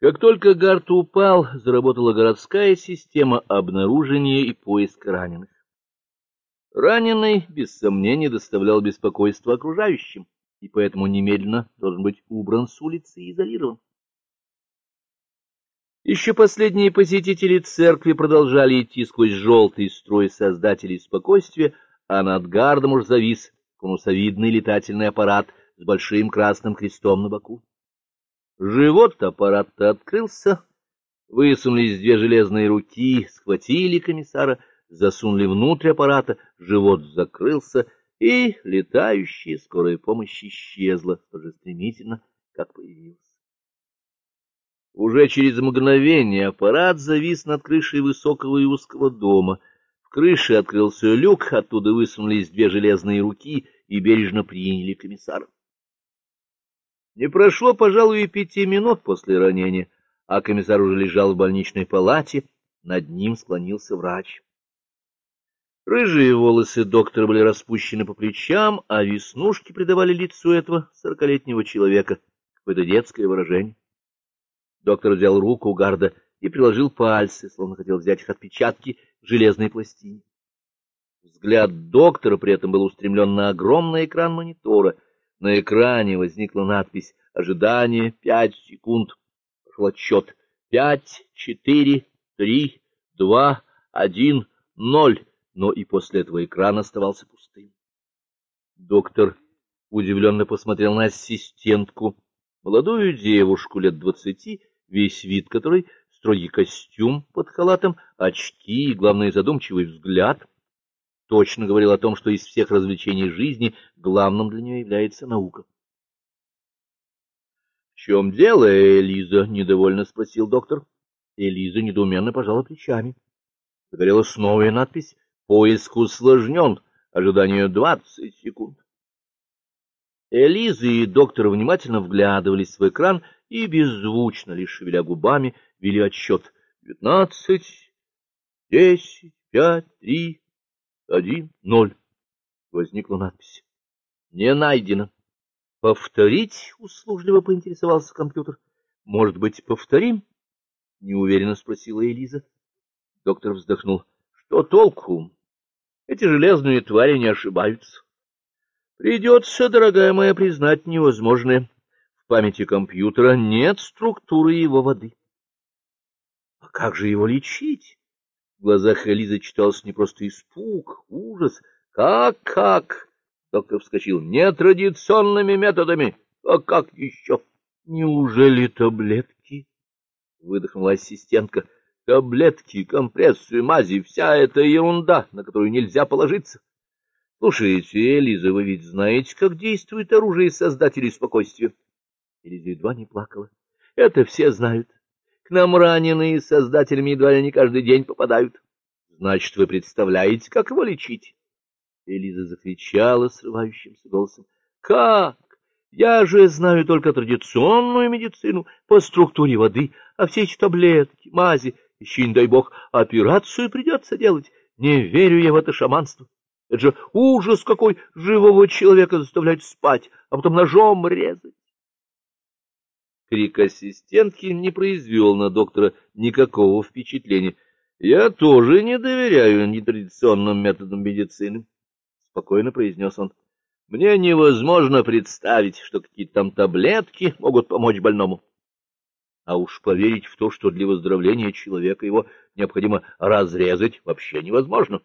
Как только Гарт упал, заработала городская система обнаружения и поиска раненых. Раненый, без сомнения, доставлял беспокойство окружающим, и поэтому немедленно должен быть убран с улицы и изолирован. Еще последние посетители церкви продолжали идти сквозь желтый строй создателей спокойствия, а над гардом уж завис конусовидный летательный аппарат с большим красным крестом на боку. Живот аппарата открылся, высунулись две железные руки, схватили комиссара, засунули внутрь аппарата, живот закрылся, и летающая скорая помощь исчезла столь стремительно, как появилась. Уже через мгновение аппарат завис над крышей высокого и узкого дома. В крыше открылся люк, оттуда высунулись две железные руки и бережно приняли комиссара. Не прошло, пожалуй, и пяти минут после ранения, а комиссар уже лежал в больничной палате, над ним склонился врач. Рыжие волосы доктора были распущены по плечам, а веснушки придавали лицу этого сорокалетнего человека какое-то детское выражение. Доктор взял руку Гарда и приложил пальцы, словно хотел взять их отпечатки в железной пластине. Взгляд доктора при этом был устремлен на огромный экран монитора. На экране возникла надпись «Ожидание пять секунд». Пошел отсчет «Пять, четыре, три, два, один, ноль» но и после этого экран оставался пустым. Доктор удивленно посмотрел на ассистентку, молодую девушку лет двадцати, весь вид которой — строгий костюм под халатом, очки и, главное, задумчивый взгляд — точно говорил о том, что из всех развлечений жизни главным для нее является наука. — В чем дело, Элиза? — недовольно спросил доктор. Элиза недоуменно пожала плечами. Загорелась новая надпись Поиск усложнен, ожидание двадцать секунд. Элиза и доктор внимательно вглядывались в экран и беззвучно, лишь шевеля губами, вели отсчет. Девятнадцать, десять, пять, три, один, ноль. Возникла надпись. Не найдено. Повторить? — услужливо поинтересовался компьютер. — Может быть, повторим? — неуверенно спросила Элиза. Доктор вздохнул. — Что толку? Эти железные твари не ошибаются. Придется, дорогая моя, признать невозможное. В памяти компьютера нет структуры его воды. А как же его лечить? В глазах Элизы читался не просто испуг, ужас. Как, как? Доктор вскочил. Нетрадиционными методами. А как еще? Неужели таблетки? Выдохнула ассистентка. Таблетки, компрессы, мази — вся эта ерунда, на которую нельзя положиться. Слушайте, Элиза, вы ведь знаете, как действует оружие создателей спокойствия? Элиза едва не плакала. Это все знают. К нам раненые создателями едва ли не каждый день попадают. Значит, вы представляете, как его лечить? Элиза закричала срывающимся голосом. Как? Я же знаю только традиционную медицину по структуре воды, а все эти таблетки, мази еще, не дай бог, операцию придется делать. Не верю я в это шаманство. Это же ужас какой живого человека заставлять спать, а потом ножом резать. Крик ассистентки не произвел на доктора никакого впечатления. Я тоже не доверяю нетрадиционным методам медицины, — спокойно произнес он. Мне невозможно представить, что какие-то там таблетки могут помочь больному а уж поверить в то, что для выздоровления человека его необходимо разрезать, вообще невозможно.